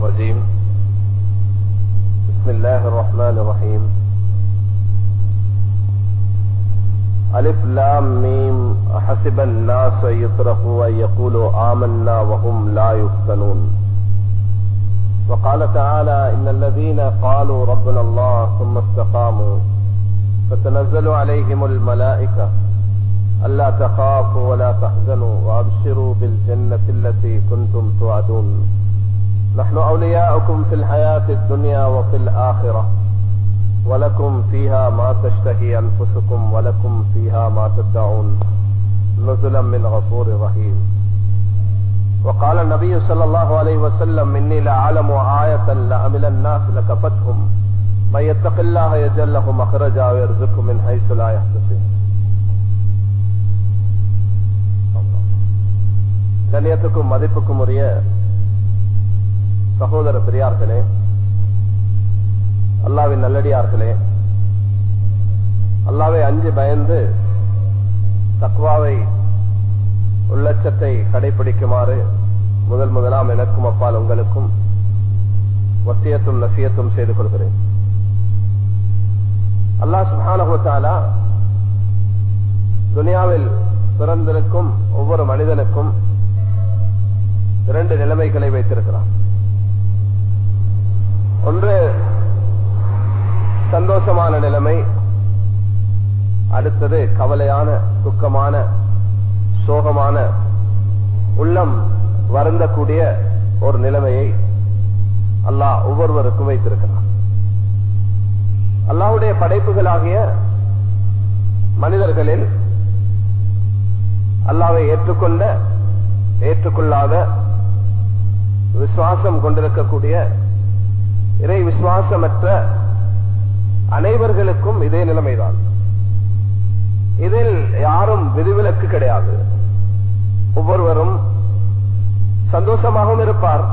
الرجيم. بسم الله الرحمن الرحيم. ألف لام ميم. أحسب الناس أن يتركوا أن يقولوا آمنا وهم لا يفتنون. وقال تعالى إن الذين قالوا ربنا الله ثم استقاموا فتنزل عليهم الملائكة ألا تخافوا ولا تحزنوا وأبشروا بالجنة التي كنتم توعدون. نحن أولياؤكم في الحياة الدنيا وفي الآخرة ولكم فيها ما تشتهي أنفسكم ولكم فيها ما تدعون نزلا من غفور رحيم وقال النبي صلى الله عليه وسلم إني لأعلم آية لأمل الناس لكفتهم من يتق الله يجل له مخرجا ويرزقه من حيث لا يحتسب கண்ணியத்துக்கும் மதிப்புக்கும் உரிய சகோதர பெரியார்களே அல்லாவின் நல்லடியார்களே அல்லாவை அஞ்சு பயந்து தக்வாவை உள்ளச்சத்தை கடைபிடிக்குமாறு முதல் முதலாம் எனக்கும் அப்பால் உங்களுக்கும் வசியத்தும் நசியத்தும் செய்து கொள்கிறேன். அல்லாஹ் சுஹானகுத்தாலா துனியாவில் பிறந்திருக்கும் ஒவ்வொரு மனிதனுக்கும் இரண்டு நிலைமைகளை வைத்திருக்கிறான். ஒன்று சந்தோஷமான நிலைமை. அடுத்தது கவலையான துக்கமான சோகமான உள்ளம் வருந்தக்கூடிய ஒரு நிலைமையை அல்லாஹ் ஒவ்வொருவருக்கும் வைத்திருக்கிறார் அல்லாஹுடைய படைப்புகளாகிய மனிதர்களில் அல்லாவை ஏற்றுக்கொண்ட ஏற்றுக்கொள்ளாத விசுவாசம் கொண்டிருக்கக்கூடிய இறை விசுவாசமற்ற அனைவர்களுக்கும் இதே நிலைமைதான். இதில் யாரும் விதிவிலக்கு கிடையாது. ஒவ்வொருவரும் சந்தோஷமாகவும் இருப்பார்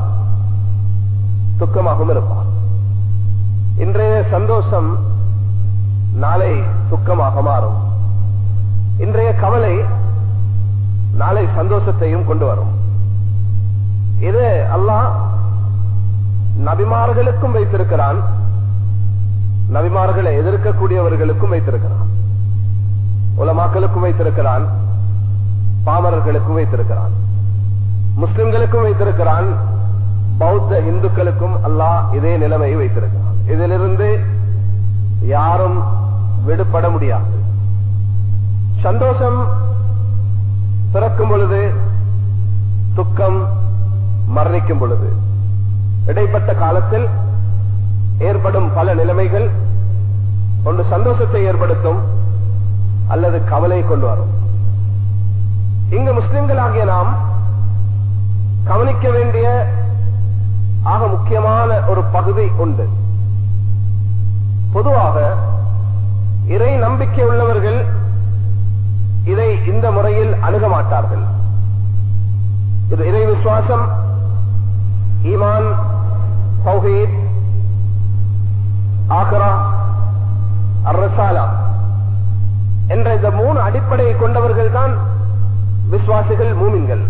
துக்கமாகவும் இருப்பார். இன்றைய சந்தோஷம் நாளை துக்கமாக மாறும். இன்றைய கவலை நாளை சந்தோஷத்தையும் கொண்டு வரும். இது அல்லாஹ் நபிமார்களுக்கும் வைத்திருக்கிறான். நபிமார்களை எதிர்க்கக்கூடியவர்களுக்கும் வைத்திருக்கிறான். உலமாக்களுக்கும் வைத்திருக்கிறான். பாமரர்களுக்கும் வைத்திருக்கிறான். முஸ்லிம்களுக்கும் வைத்திருக்கிறான். பௌத்த இந்துக்களுக்கும் அல்லாஹ் இதே நிலைமையை வைத்திருக்கிறான். இதிலிருந்து யாரும் விடுபட முடியாது. சந்தோஷம் பிறக்கும் பொழுது துக்கம் மரணிக்கும் பொழுது. இடைப்பட்ட காலத்தில் ஏற்படும் பல நிலைமைகள் ஒன்று சந்தோஷத்தை ஏற்படுத்தும் அல்லது கவலை கொண்டு வரும். இங்கு முஸ்லிம்கள் ஆகிய நாம் கவனிக்க வேண்டிய ஆக முக்கியமான ஒரு பகுதி உண்டு. பொதுவாக இறை நம்பிக்கை உள்ளவர்கள் இதை இந்த முறையில் அணுக மாட்டார்கள். இது இறை விசுவாசம் ஈமான் தௌஹீத் ஆக்ரா அர்ரசாலா என்ற இந்த மூணு அடிப்படையை கொண்டவர்கள் தான் விஸ்வாசிகள் மூமின்கள்.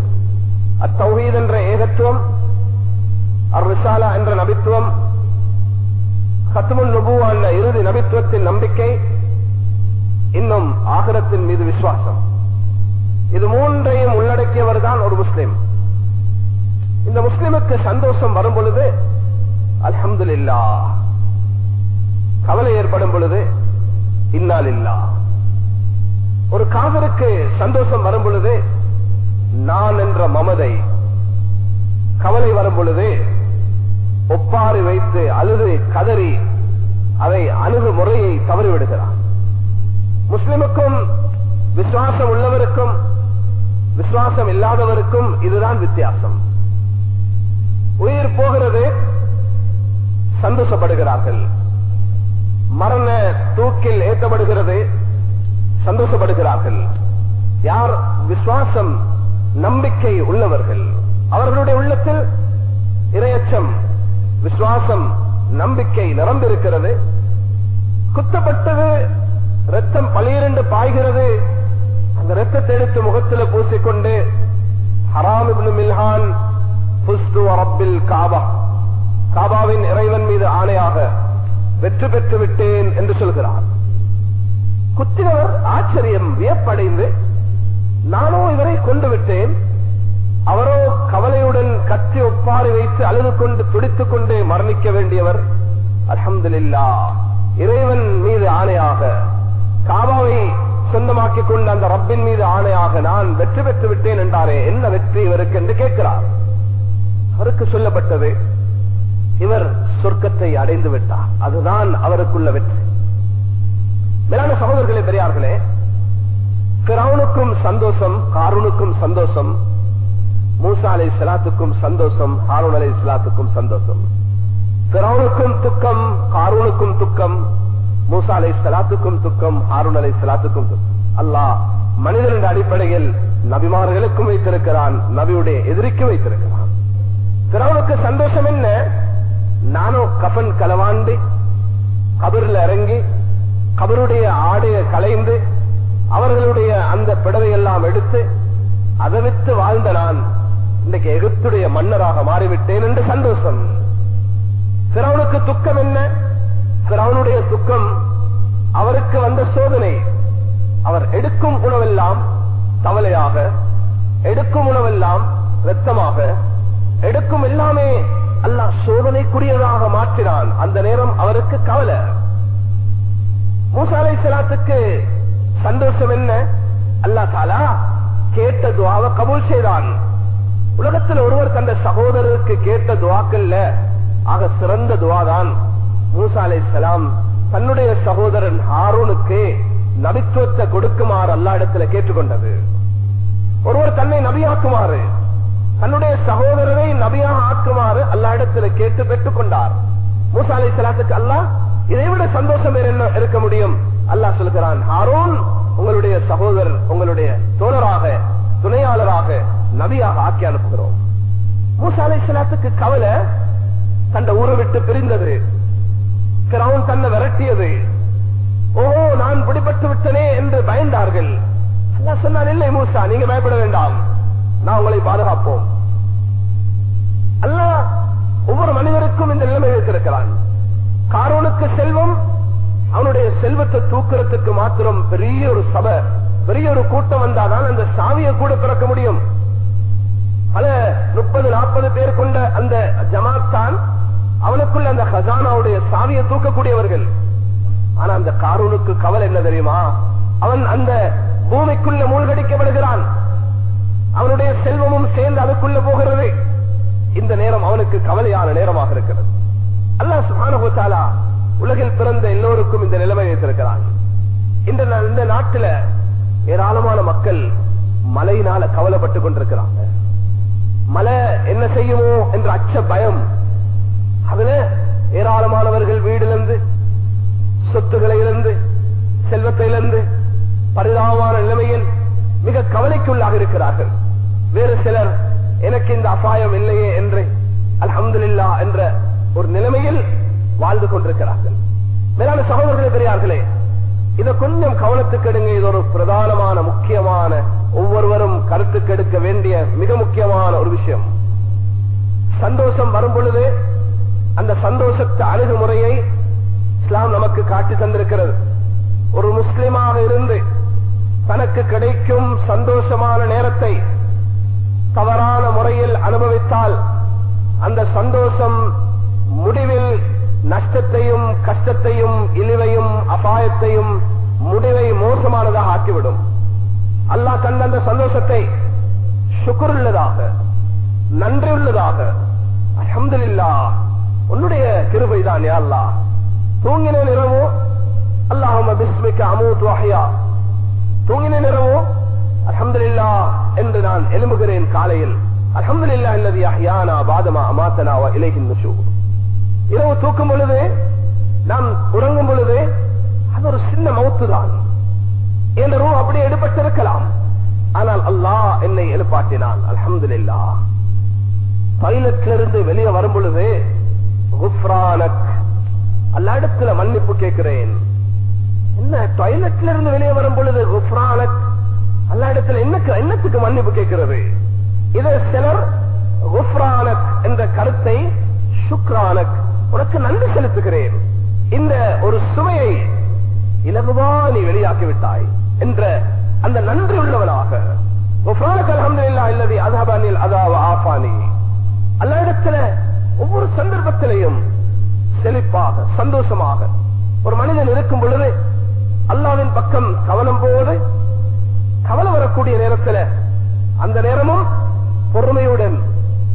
அத்தௌஹீத் என்ற ஏகத்துவம் அர்ரிசாலா என்ற நபித்துவம் ஹத்துமுல் நுபுவா என்ற இறுதி நபித்துவத்தின் நம்பிக்கை இன்னும் ஆகரத்தின் மீது விசுவாசம். இது மூன்றையும் உள்ளடக்கியவர் தான் ஒரு முஸ்லிம். இந்த முஸ்லிமுக்கு சந்தோஷம் வரும் பொழுது அலமது இல்லா கவலை ஏற்படும் பொழுது இன்னால் இல்லா ஒரு காதலுக்கு சந்தோஷம் வரும் பொழுது நான் என்ற மமதை கவலை வரும் பொழுது ஒப்பாறு வைத்து அழுது கதறி அதை அணுகு முறையை தவறிவிடுகிறான். முஸ்லிமுக்கும் விசுவாசம் உள்ளவருக்கும் விசுவாசம் இல்லாதவருக்கும் இதுதான் வித்தியாசம். உயிர் போகிறது சந்தோஷப்படுகிறார்கள். மரண தூக்கில் ஏற்றப்படுகிறது சந்தோஷப்படுகிறார்கள். யார் விசுவாசம் நம்பிக்கை உள்ளவர்கள்? அவர்களுடைய உள்ளத்தில் இரையச்சம் விசுவாசம் நம்பிக்கை நிரம்பிருக்கிறது குத்தப்பட்டது ரத்தம் பளிரண்டு பாய்கிறது. அந்த ரத்தத்தை எடுத்து முகத்தில் பூசிக்கொண்டு ஹராம் இப்னு மில்ஹான் புஸ்து ரப்பில் காபா காபாவின் இறைவன் மீது ஆணையாக வெற்றி பெற்று விட்டேன் என்று சொல்கிறார். குத்தினவர் ஆச்சரியம் வியப்படைந்து நானோ இவரை கொண்டு விட்டேன் அவரோ கவலையுடன் கத்தி ஒப்பாறை வைத்து அழுது கொண்டு துடித்துக் கொண்டே மரணிக்க வேண்டியவர் அல்ஹம்துலில்லா. இறைவன் மீது ஆணையாக காபாவை சொந்தமாக்கிக் கொண்ட அந்த ரப்பின் மீது ஆணையாக நான் வெற்றி பெற்று விட்டேன் என்றாரே என்ன வெற்றி இவருக்கு? என்று கேட்கிறார். அவருக்கு சொல்லப்பட்டது இவர் சொர்க்கத்தை அடைந்து விட்டார். அதுதான் அவருக்குள்ள வெற்றி. மேலான சகோதரர்களே பெரியார்களே பிறவுனுக்கும் சந்தோஷம் காரூனுக்கும் சந்தோஷம் மூசா அலை சலாத்துக்கும் சந்தோஷம் ஹாரூன் அலை சலாத்துக்கும் சந்தோஷம். பிறவுனுக்கும் துக்கம் காரூனுக்கும் துக்கம் மூசா அலை சலாத்துக்கும் துக்கம் ஹாரூன் அலை சலாத்துக்கும் துக்கம். அல்லாஹ் மனிதனின் அடிப்படையில் நபிமார்களுக்கும் வைத்திருக்கிறான் நபியுடைய எதிரிக்கு வைத்திருக்கிறான். பிறவனுக்கு சந்தோஷம் என்ன? நானும் கபன் களவாண்டு கபரில் இறங்கி கபருடைய ஆடையை கலைந்து அவர்களுடைய அந்த பிடவையெல்லாம் எடுத்து அதை வித்து வாழ்ந்த நான் இன்னைக்கு எகிப்துடைய மன்னராக மாறிவிட்டேன் என்று சந்தோஷம். பிறவனுக்கு துக்கம் என்ன? சிறவனுடைய துக்கம் அவருக்கு வந்த சோதனை. அவர் எடுக்கும் உணவெல்லாம் தவளையாக எடுக்கும் உணவெல்லாம் ரத்தமாக எடுக்கும் எல்லாமே அல்லாஹ் சோதனைக்குரியதாக மாற்றினான். அந்த நேரம் அவருக்கு கவலை. மூசாலை சலாத்துக்கு சந்தோஷம் என்ன? அல்லா தாலா கேட்ட துவாவை கபூல் செய்தான். உலகத்தில் ஒருவர் தந்த சகோதரருக்கு கேட்ட துவாக்கல்ல ஆக சிறந்த துவாதான் மூசா அலை சலாம். தன்னுடைய சகோதரன் ஹாரூனுக்கு நபித்துவத்தை கொடுக்குமாறு அல்லா இடத்துல கேட்டுக்கொண்டது. ஒருவர் தன்னை நபியாக்குமாறு தன்னுடைய சகோதரரை நபியாக ஆக்குமாறு அல்லா இடத்துல கேட்டு பெற்றுக் கொண்டார் மூசா அலை சலாத்துக்கு அல்லா இதை விட சந்தோஷம் வேற என்ன இருக்க முடியும்? அல்லாஹ் சொல்கிறான் ஹாரோன் உங்களுடைய சகோதரர் உங்களுடைய தோழராக துணையாளராக நபியாக ஆக்கி அனுப்புகிறோம். மூசா அலை சலாத்துக்கு கவலை தந்த ஊரை விட்டு பிரிந்தது. கிரவுன் தன்னை விரட்டியது. ஓ நான் பிடிபட்டு விட்டனே என்று பயந்தார்கள். அல்லாஹ் சொன்னான் இல்லை மூசா நீங்க பயப்பட வேண்டாம். நான் உங்களை பாதுகாப்போம். அல்ல ஒவ்வொரு மனிதருக்கும் இந்த நிலைமை வைத்திருக்கிறான். காரோனுக்கு செல்வம் அவனுடைய செல்வத்தை தூக்குறதுக்கு மாத்திரம் பெரிய ஒரு சபை பெரிய ஒரு கூட்டம் வந்தாதான் அந்த சாவியை கூட பிறக்க முடியும். பல முப்பது நாற்பது பேர் கொண்ட அந்த ஜமாத் தான் அவனுக்குள்ள அந்த ஹசானாவுடைய சாவியை தூக்கக்கூடியவர்கள். ஆனா அந்த காரூனுக்கு கவலை என்ன தெரியுமா? அவன் அந்த பூமிக்குள்ள மூழ்கடிக்கப்படுகிறான். அவனுடைய செல்வமும் சேர்ந்து அதுக்குள்ள போகிறது. இந்த நேரம் அவனுக்கு கவலையான நேரமாக இருக்கிறது. அல்லாஹ் சுபானுத்தாலா உலகில் பிறந்த எல்லோருக்கும் இந்த நிலைமை வைத்திருக்கிறான். இந்த இந்த நாட்டில் ஏராளமான மக்கள் மழையினால கவலைப்பட்டுக் கொண்டிருக்கிறாங்க. மழை என்ன செய்யுமோ என்ற அச்ச பயம். அதுல ஏராளமானவர்கள் வீடிலிருந்து சொத்துக்களை இழந்து செல்வத்தை இழந்து பரிதாபமான நிலைமையில் மிக கவலைக்குள்ளாக இருக்கிறார்கள். வேறு சிலர் எனக்கு இந்த அபாயம் இல்லையே என்று அல்ஹம்துலில்லா என்ற ஒரு நிலைமையில் வாழ்ந்து கொண்டிருக்கிறார்கள். மேலான சகோதரர்களே பெரியார்களே இதை கொஞ்சம் கவனத்துக்கு எடுங்க. இது ஒரு பிரதானமான முக்கியமான ஒவ்வொருவரும் கருத்துக்கு எடுக்க வேண்டிய மிக முக்கியமான ஒரு விஷயம். சந்தோஷம் வரும் பொழுது அந்த சந்தோஷத்து அணுகுமுறையை இஸ்லாம் நமக்கு காட்டி தந்திருக்கிறது. ஒரு முஸ்லிமாக இருந்து தனக்கு கிடைக்கும் சந்தோஷமான நேரத்தை தவறான முறையில் அனுபவித்தால் அந்த சந்தோஷம் முடிவில் நஷ்டத்தையும் கஷ்டத்தையும் இழிவையும் அபாயத்தையும் முடிவை மோசமானதாக ஆக்கிவிடும். அல்லாஹ் தந்த அந்த சந்தோஷத்தை சுக்குருள்ளதாக நன்றி உள்ளதாக அஹமதுல்லா உன்னுடைய கிருபைதான் அல்லா தூங்கின நிறமோ அல்லாஹ் பிஸ்மிக்க அமூத் தூங்கின நிறமோ அலமதுல்லா என்று நான் எழும்புகிறேன் காலையில். அலமதுல்லா அல்லது அஹ்யானா பாதமா அமாத்தனாவா வ இரவு தூக்கும் பொழுது நாம் உறங்கும் பொழுது அது ஒரு சின்ன மவுத்து தான் என்ற ரூ அப்படியே எடுப்பட்டிருக்கலாம் ஆனால் அல்லாஹ் என்னை எழுப்பாட்டினான். அல்ஹம்துலில்லா பைலட்டிலிருந்து வெளியே வரும் பொழுது குஃப்ரானக் அல்ல இடத்துல மன்னிப்பு கேட்கிறேன். என்ன டாய்லெட்ல இருந்து வெளியே வரும் பொழுது குஃப்ரானக் அல்லா இடத்துல என்னக்கு என்னத்துக்கு மன்னிப்பு கேட்கிறது. இது சிலர் குஃப்ரானக் என்ற கருத்தை சுக்ரானக் உனக்கு நன்றி செலுத்துகிறேன். இந்த ஒரு சுவையை இலகுவா நீ வெளியாக்கிவிட்டாய் என்ற அந்த நன்றி உள்ளவனாக. அல்லாடத்தில் ஒவ்வொரு சந்தர்ப்பத்திலையும் செழிப்பாக சந்தோஷமாக ஒரு மனிதன் இருக்கும் பொழுது அல்லாவின் பக்கம் கவனம் போது கவலை வரக்கூடிய நேரத்தில் அந்த நேரமும் பொறுமையுடன்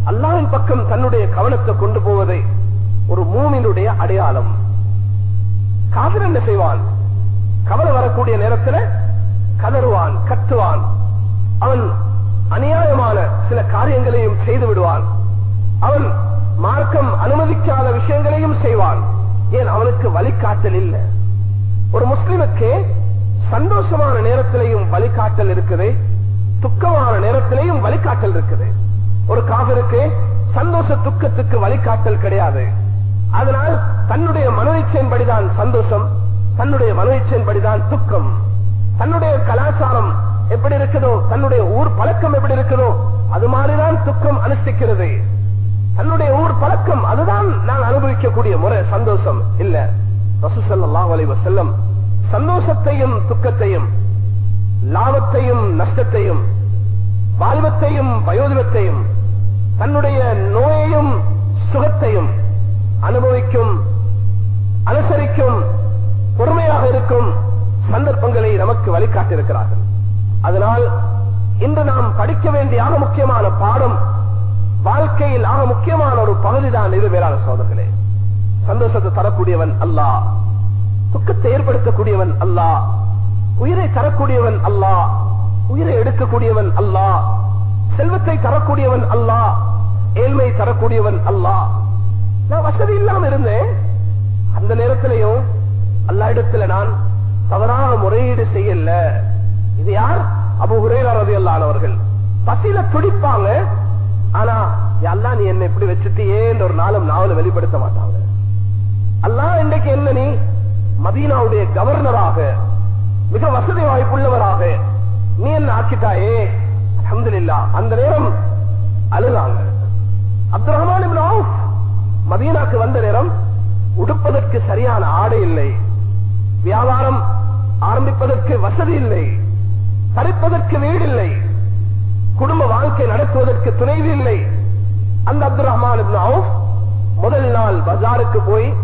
அல்லாவின் பக்கம் தன்னுடைய கவனத்தை கொண்டு போவதை ஒரு மூமினுடைய அடையாளம். காதல் என்ன செய்வான்? கவலை வரக்கூடிய நேரத்தில் கதறுவான் கத்துவான். அவன் அநியாயமான சில காரியங்களையும் செய்து விடுவான். அவன் மார்க்கம் அனுமதிக்காத விஷயங்களையும் செய்வான். ஏன்? அவனுக்கு வழிகாட்டல் இல்லை. ஒரு முஸ்லிமுக்கு சந்தோஷமான நேரத்திலையும் வழிகாட்டல் இருக்குது. துக்கமான நேரத்திலையும் வழிகாட்டல் இருக்குது. ஒரு காவிற்கு சந்தோஷ துக்கத்துக்கு வழிகாட்டல் கிடையாது. அதனால் தன்னுடைய மனோயிச்சையின்படிதான் சந்தோஷம் தன்னுடைய மனோயிச்சையின்படிதான் துக்கம். தன்னுடைய கலாச்சாரம் எப்படி இருக்குதோ தன்னுடைய ஊர் பழக்கம் எப்படி இருக்குதோ அது மாதிரிதான் துக்கம் அனுஷ்டிக்கிறது. தன்னுடைய ஊர் பழக்கம் அதுதான் நான் அனுபவிக்கக்கூடிய முறை சந்தோஷம். இல்ல ரசூசல்லாஹ் அலைஹி செல்லம் சந்தோஷத்தையும் துக்கத்தையும் லாபத்தையும் நஷ்டத்தையும் வாழ்வத்தையும் வயோதிபத்தையும் தன்னுடைய நோயையும் சுகத்தையும் அனுபவிக்கும் அனுசரிக்கும் பொறுமையாக இருக்கும் சந்தர்ப்பங்களை நமக்கு வழிகாட்டியிருக்கிறார்கள். அதனால் இன்று நாம் படிக்க வேண்டிய ஆக முக்கியமான பாடம் வாழ்க்கையில் ஆக முக்கியமான ஒரு பகுதிதான் இது மேலான சோதர்களே சந்தோஷத்தை தரக்கூடியவன் அல்லாஹ். துக்கத்தை ஏற்படுத்தக்கூடியவன் அல்லாஹ் உயிரை தரக்கூடியவன் அல்லாஹ் உயிரை எடுக்கக்கூடியவன் அல்லாஹ் செல்வத்தை தரக்கூடியவன் அல்லாஹ் ஏழ்மை தரக்கூடியவன் அல்லாஹ் நான் வசதி இல்லாம இருந்தேன். அந்த நேரத்திலையும் அல்லா இடத்துல நான் தவறான முறையீடு செய்யல. இது யார்? அபு ஹுரேரது அவர்கள். பசியில துடிப்பாங்க. ஆனா எல்லாம் நீ என்ன இப்படி வச்சுட்டியேன்னு ஒரு நாளும் நாவல வெளிப்படுத்த மாட்டாங்க. அல்லா இன்றைக்கு என்ன நீ? மதீனாவுடைய கவர்னராக மிக வசதி வாய்ப்புள்ளவராக நீ என்ன ஆக்கிட்டாயே? அஹமதுல்லா அந்த நேரம் அழுதாங்க. அப்துல் ரஹ்மான் மதீனாக்கு வந்த நேரம் உடுப்பதற்கு சரியான ஆடை இல்லை. வியாபாரம் ஆரம்பிப்பதற்கு வசதி இல்லை. தரிப்பதற்கு வீடு இல்லை. குடும்ப வாழ்க்கை நடத்துவதற்கு துணைவு இல்லை. அந்த அப்துல் ரஹ்மான் முதல் நாள் பஜாருக்கு போய்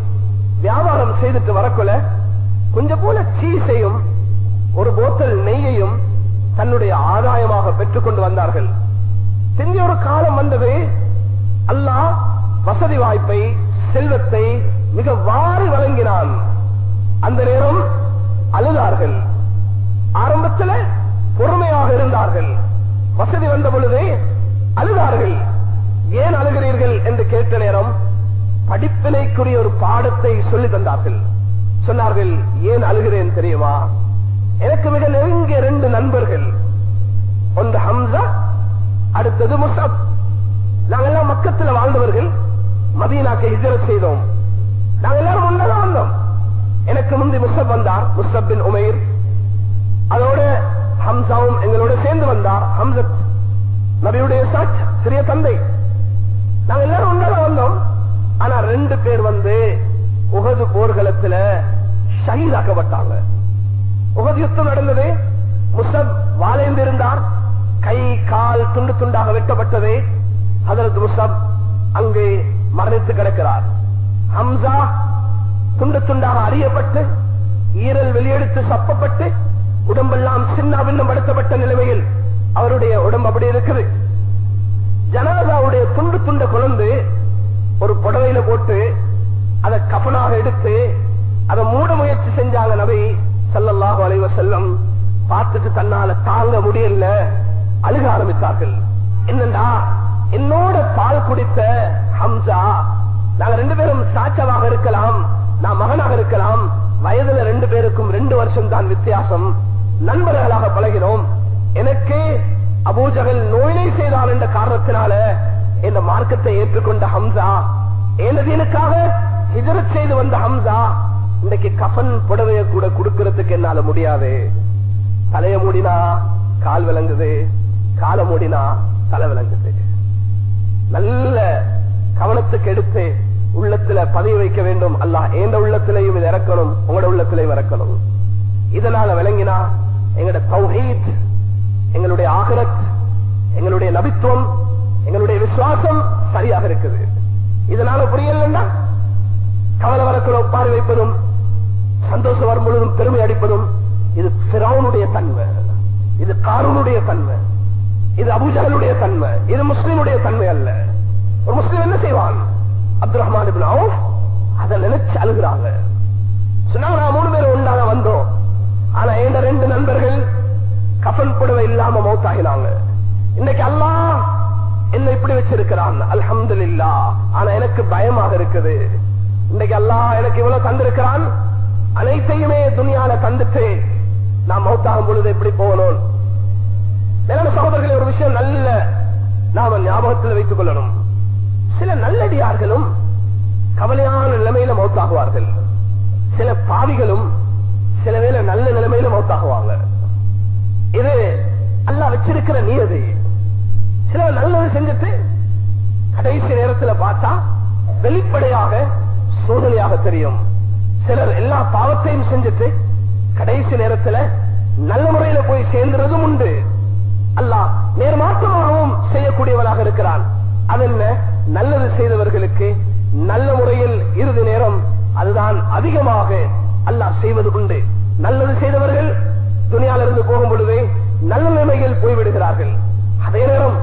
வியாபாரம் செய்துட்டு வரக்குள்ள கொஞ்சம் போல சீசையும் ஒரு போத்தல் நெய்யையும் தன்னுடைய ஆதாயமாக பெற்றுக் கொண்டு வந்தார்கள். தெரிஞ்ச ஒரு காலம் வந்தது அல்லாஹ் வசதி வாய்ப்பை செல்வத்தை மிக வாரி வழங்கினான். அந்த நேரம் அழுதார்கள். ஆரம்பத்தில் பொறுமையாக இருந்தார்கள். வசதி வந்த பொழுது அழுதார்கள். ஏன் அழுகிறீர்கள் என்று கேட்ட நேரம் படிப்பினைக்குரிய ஒரு பாடத்தை சொல்லி தந்தார்கள். சொன்னார்கள் ஏன் அழுகிறேன் தெரியுமா? எனக்கு மிக நெருங்கிய ரெண்டு நண்பர்கள். ஒன்று ஹம்சா அடுத்தது முசப். நாங்கள் எல்லாம் மக்கத்துல வாழ்ந்தவர்கள். மதீனாக்கு ஹிஜரத் செய்தோம். நாங்கள் எல்லாரும் ஒன்னதான் வந்தோம். எனக்கு முந்தி முசப் வந்தார் முசப் பின் உமேர். அதோட ஹம்சாவும் எங்களோட சேர்ந்து வந்தார் ஹம்சத் நபியுடைய சாட்ச் சிறிய தந்தை. நாங்க எல்லாரும் ஒன்னதான் வந்தோம். ஆனா ரெண்டு பேர் வந்து உகது போர்களத்துல ஷஹீதாக்கப்பட்டாங்க. உகது யுத்தம் நடந்தது. முசப் வாழைந்து இருந்தார். கை கால் துண்டு துண்டாக வெட்டப்பட்டது. அதற்கு முசப் அங்கே மரணித்து கிடக்கிறார். ஹம்சா துண்டு துண்டாக அறியப்பட்டு ஈரல் வெளியெடுத்து சப்பப்பட்டு உடம்பெல்லாம் சின்ன பின்னம் படுத்தப்பட்ட நிலைமையில் அவருடைய உடம்பு அப்படி இருக்குது. ஜனாதாவுடைய துண்டு துண்ட குழந்தை ஒரு புடவையில போட்டு அதை கபனாக எடுத்து அதை மூட முயற்சி செஞ்சாங்க நபி சல்லல்லாஹு அலைவ செல்லம் பார்த்துட்டு தன்னால தாங்க முடியல. அழுக ஆரம்பித்தார்கள். என்னண்டா? என்னோட பால் குடித்த ஹம்சா நாங்க ரெண்டு பேரும் சாச்சவாக இருக்கலாம் நான் மகனாக இருக்கலாம் வயதுல ரெண்டு பேருக்கும் ரெண்டு வருஷம் தான் வித்தியாசம். நண்பர்களாக பழகிறோம். எனக்கு அபூஜகல் நோயினை செய்தான் என்ற காரணத்தினால இந்த மார்க்கத்தை ஏற்றுக்கொண்ட ஹம்சா. ஏனதீனுக்காக ஹிஜரத் செய்து வந்த ஹம்சா. இன்னைக்கு கஃன் புடவைய கூட கொடுக்கறதுக்கு என்னால முடியாது. தலைய மூடினா கால் விளங்குது. கால மூடினா தலை விளங்குது. நல்ல கவனத்துக்கு எடுத்து உள்ளத்துல பதவி வைக்க வேண்டும். அல்லாஹ் எந்த உள்ளத்திலையும் இது இறக்கணும். உங்களோட உள்ளத்திலையும் இறக்கணும். இதனால விளங்கினா எங்களுடைய தௌஹீத் எங்களுடைய ஆகரத் எங்களுடைய நபித்துவம் எங்களுடைய விசுவாசம் சரியாக இருக்குது. இதனால புரியலன்னா கவலை வரக்குள்ள ஒப்பாரி வைப்பதும் சந்தோஷம் வரும் பொழுதும் பெருமை அடிப்பதும் இது பிறவுனுடைய தன்மை. இது காரூனுடைய தன்மை. இது அபுஜகலுடைய தன்மை. இது முஸ்லீமுடைய தன்மை அல்ல. ஒரு முஸ்லீம் என்ன செய்வான்? அப்துல் ரஹ்மான் அதை நினைச்சு அழுகிறாங்க. சொன்னாங்க நான் மூணு பேரும் ஒன்றாக வந்தோம். ஆனா எந்த ரெண்டு நண்பர்கள் கஃன் புடவை இல்லாம மௌத்தாகினாங்க. இன்னைக்கு எல்லாம் என்ன இப்படி வச்சிருக்கிறான். அல்ஹம்துலில்லா. ஆனா எனக்கு பயமாக இருக்குது. இன்னைக்கு அல்லாஹ் எனக்கு இவ்வளவு தந்திருக்கிறான். அனைத்தையுமே துணியால தந்துட்டு நான் மௌத்தாகும் பொழுது எப்படி போகணும்? மேலான சகோதரர்களை ஒரு விஷயம் நல்ல நாம ஞாபகத்தில் வைத்துக் கொள்ளணும். சில நல்லடியார்களும் கவலையான நிலைமையில மௌத்தாகுவார்கள். சில பாவிகளும் சில வேலை நல்ல நிலைமையில மௌத்தாகுவாங்க. இது அல்ல வச்சிருக்கிற நியதி. சில நல்லது வெளிப்படையாக சோதனையாக தெரியும். சிலர் எல்லா பாவத்தையும் செஞ்சுட்டு கடைசி நேரத்தில் நல்ல முறையில போய் சேர்ந்துறதும் உண்டு. அல்லாஹ் நேர்மாற்றமாகவும் செய்யக்கூடியவனாக இருக்கிறான். அது என்ன நல்லது செய்தவர்களுக்கு நல்ல முறையில் இறுதி நேரம் அதுதான் அதிகமாக அல்லாஹ் செய்வது உண்டு. நல்லது செய்தவர்கள் துணியால் இருந்து போகும் பொழுதே நல்ல நிலைமையில் போய்விடுகிறார்கள். அதே நேரம்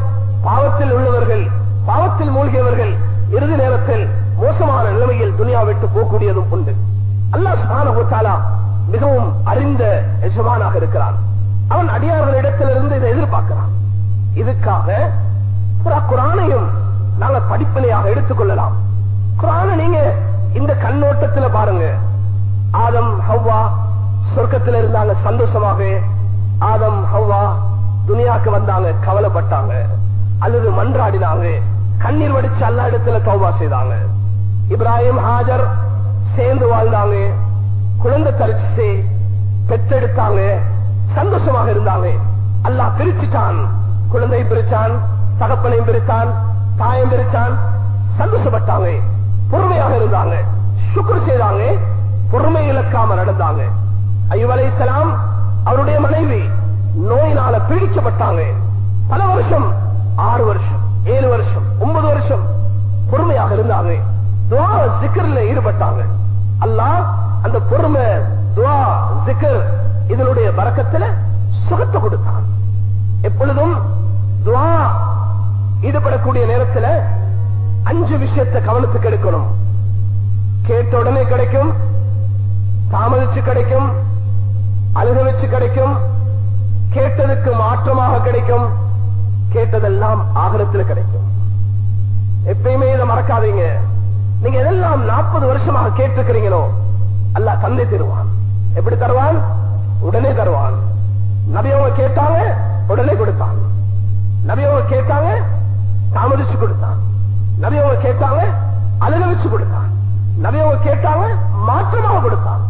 பாவத்தில் உள்ளவர்கள் பாவத்தில் மூழ்கியவர்கள் இறுதி நேரத்தில் மோசமான நிலைமையில் துனியா விட்டு போகக்கூடியதும் உண்டு. அல்லாஹ் சுப்ஹானஹு மிகவும் அறிந்த எஜமானாக இருக்கிறான். அவன் அடியார்களிடத்திலிருந்து இதை எதிர்பார்க்கிறான். இதுக்காக புறா குரானையும் நாங்க படிப்பினையாக எடுத்துக்கொள்ளலாம் குரான நீங்க இந்த கண்ணோட்டத்துல பாருங்க. ஆதம் ஹவ்வா சொர்க்கத்தில் இருந்தாங்க சந்தோஷமாக. ஆதம் ஹவ்வா துனியாக்கு வந்தாங்க கவலைப்பட்டாங்க. அல்லது மன்றாடினாங்க. கண்ணீர் வடிச்சு எல்லா இடத்துல தௌபா செய்தாங்க. இப்ராஹிம் ஹாஜர் சேர்ந்து வாழ்ந்தாங்க குழந்தை கழிச்சு பெற்றெடுத்தாங்க சந்தோஷமாக இருந்தாங்க. அல்லாஹ் பிரிச்சுட்டான். குழந்தை பிரிச்சான் தகப்பனையும் பிரித்தான் தாயம் பிரிச்சான் சந்தோஷப்பட்டாங்க பொறுமையாக இருந்தாங்க. சுக்குர் செய்தாங்க பொறுமை இழக்காம நடந்தாங்க. ஐவலை சலாம் அவருடைய மனைவி நோயினால பீடிக்கப்பட்டாங்க. பல வருஷம் ஆறு வருஷம் ஏழு வருஷம் ஒன்பது வருஷம் பொறுமையாக இருந்தாங்க. துவா சிக்கர்ல ஈடுபட்டாங்க. அல்லாஹ் அந்த பொறுமை துவா சிக்கர் இதனுடைய பறக்கத்துல சுகத்தை கொடுத்தான். எப்பொழுதும் துவா ஈடுபடக்கூடிய நேரத்துல அஞ்சு விஷயத்தை கவனத்துக்கு எடுக்கணும். கேட்ட உடனே கிடைக்கும் தாமதிச்சு கிடைக்கும் அழுக வச்சு கிடைக்கும் கேட்டதுக்கு மாற்றமாக கிடைக்கும் கேட்டதெல்லாம் ஆகலத்தில் கிடைக்கும். எப்பயுமே இதை மறக்காதீங்க. நீங்க எதெல்லாம் நாற்பது வருஷமாக கேட்டிருக்கிறீங்களோ அல்லாஹ் தந்தை தருவான். எப்படி தருவான்? உடனே தருவான். நபியவங்க கேட்டாங்க உடனே கொடுத்தான். நபியவங்க கேட்டாங்க தாமதிச்சு கொடுத்தான். நபியவங்க கேட்டாங்க அழுக வச்சு கொடுத்தான். நபியவங்க கேட்டாங்க மாற்றமாக கொடுத்தான்.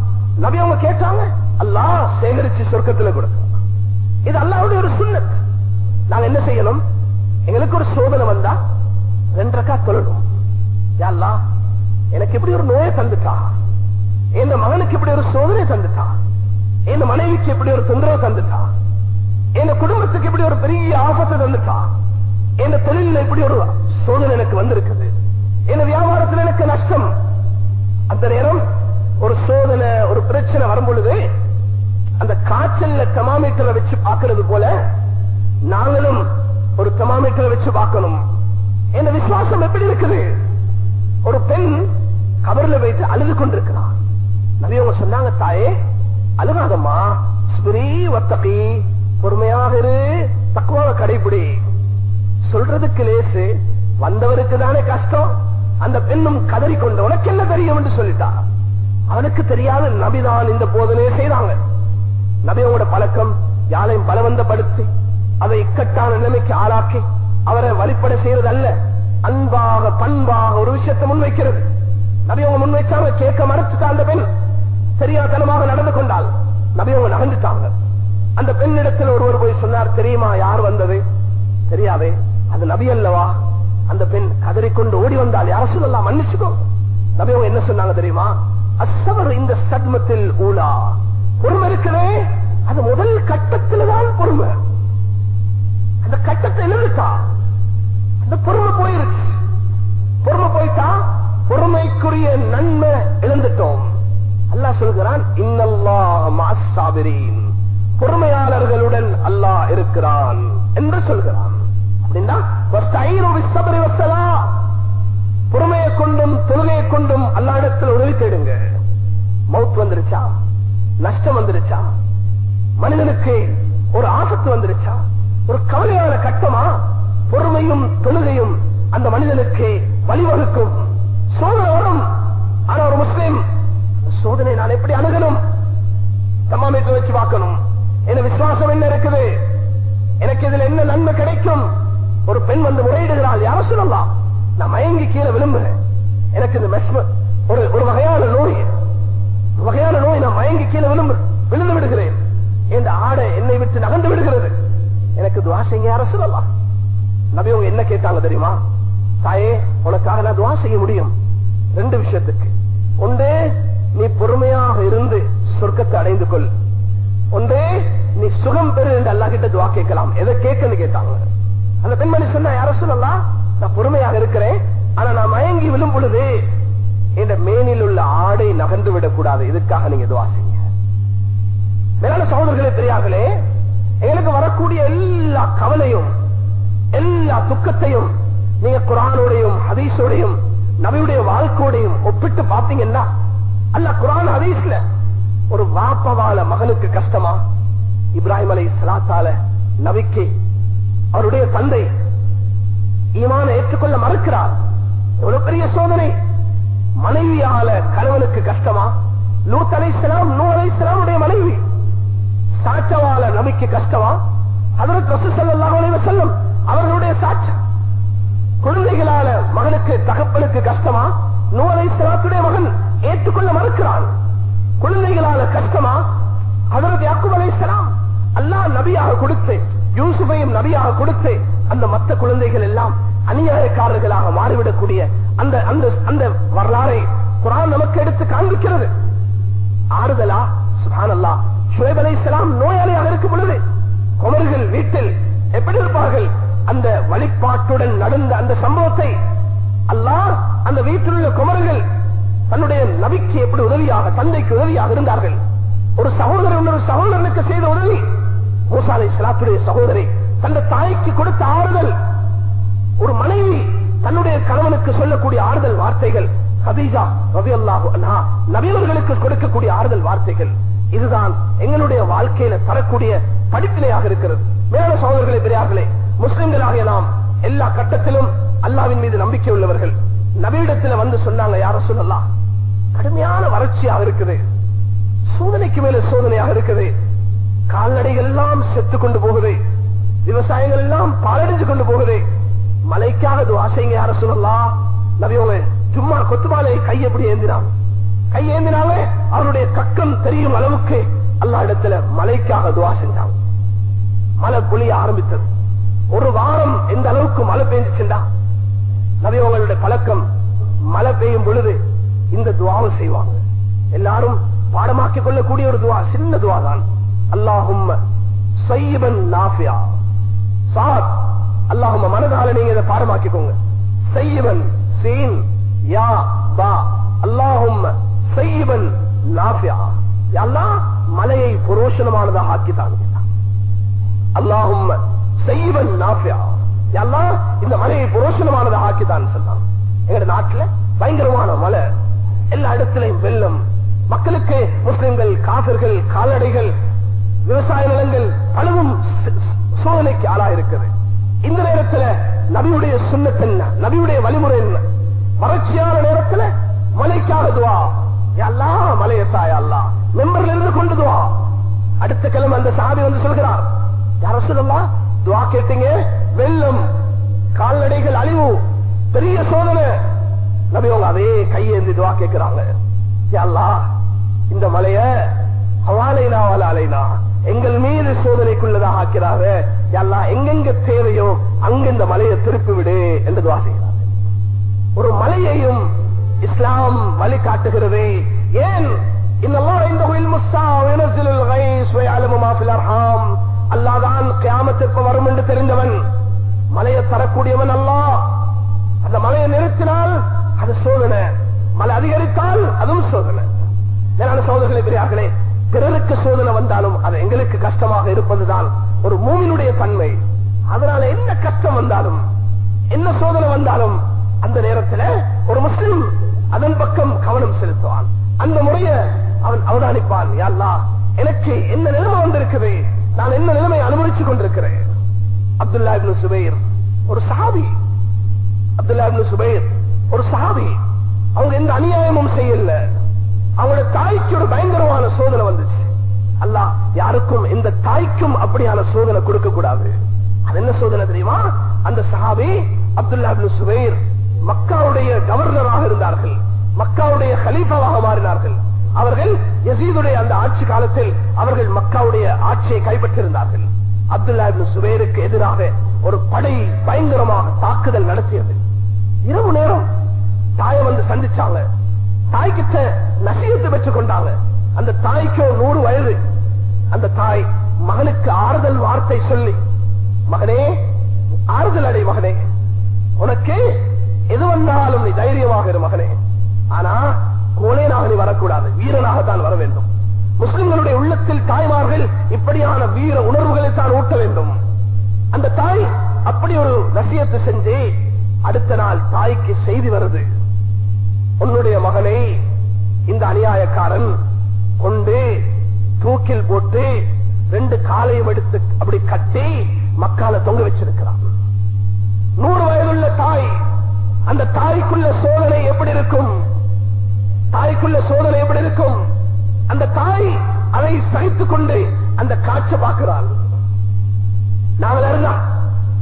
நபியவங்க கேட்டாங்க அல்லா சேகரிச்சு சொர்க்கத்துல கொடுத்தான். இது அல்லாவுடைய ஒரு சுண்ணத். நாங்க என்ன செய்யணும்? எங்களுக்கு ஒரு சோதனை வந்தா ரெண்டரைக்கா தொழணும் யா அல்லாஹ் எனக்கு எப்படி ஒரு நோயை தந்துட்டா? என் மகனுக்கு எப்படி ஒரு சோதனை தந்துட்டா? என் மனைவிக்கு எப்படி ஒரு தொந்தரவு தந்துட்டா? என் குடும்பத்துக்கு எப்படி ஒரு பெரிய ஆபத்தை தந்துட்டா? என் தொழில இப்படி ஒரு சோதனை எனக்கு வந்திருக்குது. என் வியாபாரத்தில் எனக்கு நஷ்டம். அந்த நேரம் ஒரு சோதனை ஒரு பிரச்சனை வரும் பொழுது அந்த காய்ச்சல்ல தெர்மாமீட்டரை வச்சு பார்க்கறது போல நாங்களும் ஒரு தெர்மாமீட்டரை வச்சு பார்க்கணும். என்ன விசுவாசம் எப்படி இருக்குது? ஒரு பெண் கபர்ல வைத்து அழுது கொண்டிருக்கிறான். நபியவங்க சொன்னாங்க தாயே அழுகாதம்மா. ஸ்பிரி வத்தகி. பொறுமையாக இரு. தக்குவாக கடைபிடி. சொல்றதுக்கு லேசு வந்தவருக்கு தானே கஷ்டம். அந்த பெண்ணும் கதறி கொண்டு உனக்கு என்ன தெரியும்? என்று சொல்லிட்டா. அவனுக்கு தெரியாத நபிதான் இந்த போதனையை செய்தாங்க. நபியோட பழக்கம் யாரையும் பலவந்தப்படுத்தி அதை இக்கட்டான நிலைமைக்கு ஆளாக்கி அவரை வழிபட செய்யறது அல்ல அன்பாக பண்பாக ஒரு விஷயத்தை முன்வைக்கிறது. நபியவங்க முன்வைச்சாங்க கேட்க மறுத்துட்டா அந்த பெண் தெரியாதனமாக நடந்து கொண்டால் நபியவங்க நகர்ந்துட்டாங்க. அந்த பெண்ணிடத்தில் ஒருவர் போய் சொன்னார் தெரியுமா யார் வந்தது? தெரியாதே அது நபி அல்லவா? அந்த பெண் கதறிக்கொண்டு ஓடி வந்தால் யார சொல்லலாம் மன்னிச்சுக்கோ. நபியவங்க என்ன சொன்னாங்க தெரியுமா? அசவர் இந்த சத்மத்தில் ஊலா. பொறுமை இருக்குதே. அது முதல் கட்டத்துல தான் பொறுமை. அந்த கட்டத்தை எழுந்துட்டா அந்த பொறுமை போயிருச்சு. பொறுமை போயிட்டா பொறுமைக்குரிய நன்மை இழந்துட்டோம். அல்லாஹ் சொல்கிறான் இன்னல்லாஹ் பொறுமையாளர்களுடன் அல்லாஹ் இருக்கிறான் என்று சொல்கிறான். அப்படின்னா பொறுமையை கொண்டும் தொழுகையை கொண்டும் அல்லாஹ்விடத்தில் உதவி தேடுங்க மவுத் வந்துருச்சா? நஷ்டம் வந்துருச்சா? மனிதனுக்கு ஒரு ஆபத்து வந்துருச்சா? ஒரு கவலையான கட்டமா? பொறுமையும் தொழுகையும் அந்த மனிதனுக்கு வழிவகுக்கும். சோதனை வரும் ஆனா ஒரு முஸ்லீம் சோதனை நான் எப்படி அணுகணும்? தம்மாமீட்டர் வச்சு பார்க்கணும். என்ன விசுவாசம் என்ன இருக்குது? எனக்கு இதுல என்ன நன்மை கிடைக்கும்? ஒரு பெண் வந்து முறையிடுகிறாள். யார சொல்லலாம் நான் மயங்கி கீழே விளம்புறேன் எனக்கு இந்த மெஸ்ம ஒரு ஒரு வகையான நோய். ஒரு வகையான நோய் நான் மயங்கி கீழே விழுந்து விழுந்து விடுகிறேன். என்ற ஆடை என்னை விட்டு நகர்ந்து விடுகிறது. எனக்கு துவா யார சொல்லலாம் நபி உங்க என்ன கேட்டாங்க தெரியுமா? தாயே உனக்காக நான் துவா செய்ய முடியும். ரெண்டு விஷயத்துக்கு. ஒன்றே நீ பொறுமையாக இருந்து சொர்க்கத்தை அடைந்து கொள். ஒன்றே நீ சுகம் பெறு என்று அல்லா கிட்ட துவா கேட்கலாம். எதை கேட்கன்னு கேட்டாங்க. அந்த பெண்மணி சொன்னா யார சொல்லலாம் நான் பொறுமையாக இருக்கிறேன். ஆனா நான் மயங்கி விழும் பொழுது என்ற மேனில் உள்ள ஆடை நகர்ந்து விடக்கூடாது. இதுக்காக நீங்க துவா செய்ய மேலான சகோதரர்களே பெரியார்களே எங்களுக்கு வரக்கூடிய எல்லா கவலையும் எல்லா துக்கத்தையும் நீங்க குரானோடையும் ஹதீஸோடையும் நபியுடைய வாழ்க்கையோடையும் ஒப்பிட்டு பாத்தீங்கன்னா அல்ல குரான் ஹதீஸ்ல ஒரு வாப்பவால மகனுக்கு கஷ்டமா? இப்ராஹிம் அலை சலாத்தால நபிக்கு அவருடைய தந்தை ஈமான ஏற்றுக்கொள்ள மறுக்கிறார். எவ்வளவு பெரிய சோதனை. மனைவியால கணவனுக்கு கஷ்டமா? லூத் அலை சலாம் நூ அலை சலாமுடைய மனைவி சாச்சவால நபிக்கு கஷ்டமா? அதற்கு செல்லும் அவர்களுடைய சாட்சம். குழந்தைகளால மகனுக்கு தகப்பனுக்கு கஷ்டமா? நூலை சலாத்துடைய மகன் ஏற்றுக்கொள்ள மறுக்கிறான். குழந்தைகளால கஷ்டமா? அதற்கு யாக்கூப் செலாம் அல்லாஹ் நபியாக கொடுத்து யூசுஃபையும் நபியாக கொடுத்து அந்த மத்த குழந்தைகள் எல்லாம் அநியாயக்காரர்களாக மாறிவிடக்கூடிய அந்த அந்த அந்த வரலாறை குரான் நமக்கு எடுத்து காண்பிக்கிறது. ஆறுதலா? சுபானல்லா ஷுவைப் செலாம் நோயாளியாக இருக்கும் பொழுது குமர்கள் வீட்டில் எப்படி இருப்பார்கள்? அந்த வழிபாட்டுடன் நடந்த அந்த சம்பவத்தை அல்லாஹ் அந்த வீட்டில் உள்ள குமர்கள் தன்னுடைய நபிக்கு எப்படி உதவியாக தந்தைக்கு உதவியாக இருந்தார்கள். ஒரு சகோதரர் இன்னொரு சகோதரனுக்கு செய்த உதவி. மூசாலை சலாத்துடைய சகோதரி தந்த தாய்க்கு கொடுத்த ஆறுதல். ஒரு மனைவி தன்னுடைய கணவனுக்கு சொல்லக்கூடிய ஆறுதல் வார்த்தைகள். ஹதீஜா ரவி அல்லாஹு நபியவர்களுக்கு கொடுக்கக்கூடிய ஆறுதல் வார்த்தைகள். இதுதான் எங்களுடைய வாழ்க்கையில தரக்கூடிய படிப்பினையாக இருக்கிறது. மேல சகோதரர்களை பெரியார்களே முஸ்லிம்களாகிய நாம் எல்லா கட்டத்திலும் அல்லாவின் மீது நம்பிக்கை உள்ளவர்கள். நபியிடத்துல வந்து சொன்னாங்க யார சொல்லலாம் கடுமையான வறட்சியாக இருக்குது. சோதனைக்கு மேல சோதனையாக இருக்குது. கால்நடைகள் எல்லாம் செத்து கொண்டு போகுது. விவசாயங்கள் எல்லாம் பாலடைஞ்சு கொண்டு போகுது. மலைக்காக துவா செய்யுங்க யார சொல்லலாம் நபியோங்க சும்மா கொத்துமாலை கை எப்படி ஏந்தினாங்க கை ஏந்தினாலே அவருடைய கக்கம் தெரியும் அளவுக்கு அல்லா இடத்துல மலைக்காக துவா செஞ்சாங்க மலை பொழிய ஆரம்பித்தது. ஒரு வாரம் எந்த அளவுக்கு மழை பெஞ்சிச்சுண்டா நபியவங்களுடைய பழக்கம் மழை பெய்யும் பொழுது இந்த துவாவை செய்வாங்க. எல்லாரும் பாடமாக்கிக் கொள்ளக்கூடிய ஒரு துவா சின்ன துவா தான். அல்லாஹும் சையபன் நாஃபியா. சாத். அல்லாஹும் மனதால நீங்க இதை பாடமாக்கிக்கோங்க. சையபன் சீன் யா பா. அல்லாஹும் சையபன் நாஃபியா. அல்லாஹ் மலையை புரோஷனமானதாக ஆக்கித்தாங்க அல்லாஹும் செய்வன் நாஃபியா. எல்லாம் இந்த மலையை புரோஷனமானதை ஆக்கித்தான் சொன்னான். எங்க நாட்டுல பயங்கரமான மலை. எல்லா இடத்திலையும் வெள்ளம். மக்களுக்கு முஸ்லிம்கள் காதர்கள் கால்நடைகள் விவசாய நிலங்கள் பலவும் சோதனைக்கு ஆளா இருக்குது இந்த நேரத்துல நபியுடைய சுண்ணத் என்ன? நபியுடைய வழிமுறை என்ன? வறட்சியான நேரத்துல மலைக்கானதுவா எல்லா அல்லா மலையத்தாய் அல்லா மெம்பர்ல இருந்து கொண்டுதுவா அடுத்த கிழமை அந்த சாமி வந்து சொல்கிறார் யார சொல்லலாம் துவா கேட்டீங்க வெள்ளம் கால்நடைகள் அழிவு பெரிய சோதனை. நபி அவங்க அதே கையேந்தி துவா கேட்கிறாங்க. அல்லா இந்த மலைய அவாலைனா அலைனா எங்கள் மீது சோதனைக்குள்ளதாக ஆக்கிறாங்க எல்லா எங்கெங்க தேவையோ அங்க இந்த மலையை திருப்பி விடு என்று துவா செய்கிறாங்க. ஒரு மலையையும் இஸ்லாம் வழி காட்டுகிறது ஏன் இன்னெல்லாம் இந்த அல்லாதான் கியாமத்திற்கு வரும் என்று தெரிந்தவன். மலையை தரக்கூடியவன் அல்ல. அந்த மலையை நிறுத்தினால் அது சோதனை. மலை அதிகரித்தால் அதுவும் சோதனை. மேலான சோதனை பெரியார்களே பிறருக்கு சோதனை வந்தாலும் அது எங்களுக்கு கஷ்டமாக இருப்பதுதான் ஒரு மூவினுடைய தன்மை. அதனால என்ன கஷ்டம் வந்தாலும் என்ன சோதனை வந்தாலும் அந்த நேரத்தில் ஒரு முஸ்லிம் அதன் பக்கம் கவனம் செலுத்துவான். அந்த முறையை அவன் அவதானிப்பான். யாழ்லா எனக்கு என்ன நிலைமை வந்திருக்குது? நான் என்ன நிலைமை அனுபவிச்சுக் கொண்டிருக்கிறேன்? அப்துல்லா இப்னு சுபைர் ஒரு சஹாபி. அப்துல்லா இப்னு சுபைர் ஒரு சஹாபி. அவங்க எந்த அநியாயமும் செய்யல. அவங்களோட தாய்க்கு ஒரு பயங்கரமான சோதனை வந்துச்சு. அல்ல யாருக்கும் இந்த தாய்க்கும் அப்படியான சோதனை கொடுக்க கூடாது. அது என்ன சோதனை தெரியுமா? அந்த சஹாபி அப்துல்லா இப்னு சுபைர் மக்காவுடைய கவர்னராக இருந்தார்கள். மக்காவுடைய ஹலீஃபாவாக மாறினார்கள். அவர்கள் யசீதுடைய அந்த ஆட்சி காலத்தில் அவர்கள் மக்காவுடைய ஆட்சியை கைப்பற்றிருந்தார்கள் அப்துல்லா இப்னு எதிராக ஒரு படை பயங்கரமாக தாக்குதல் நடத்தியது. இரவு நேரம் தாயை வந்து சந்திச்சாங்க. தாய்கிட்ட நசியத்தை பெற்றுக் கொண்டாங்க. அந்த தாய்க்கோ நூறு வயது. அந்த தாய் மகனுக்கு ஆறுதல் வார்த்தை சொல்லி மகனே ஆறுதல் அடை மகனே. உனக்கு எது வந்தாலும் நீ தைரியமாக இரு மகனே. ஆனா கோலேனாக நீ வரக்கூடாது. வீரனாகத்தான் வர வேண்டும். முஸ்லிம்களுடைய உள்ளத்தில் தாய்மார்கள் இப்படியான வீர உணர்வுகளை தான் ஊட்ட வேண்டும். அந்த தாய் அப்படி ஒரு ரசியத்தை செஞ்சு அடுத்த நாள் தாய்க்கு செய்தி வருது. உன்னுடைய மகனை இந்த அநியாயக்காரன் கொண்டு தூக்கில் போட்டு ரெண்டு காலையும் எடுத்து அப்படி கட்டி மக்கால தொங்க வச்சிருக்கிறான். நூறு வயதுள்ள தாய் அந்த தாய்க்குள்ள சோதனை எப்படி இருக்கும்? தாய்க்குள்ள சோதனை எப்படி இருக்கும்? அந்த தாய் அதை சகித்துக் கொண்டு அந்த காட்சை பார்க்கிறாள். நாங்கள் இருந்தா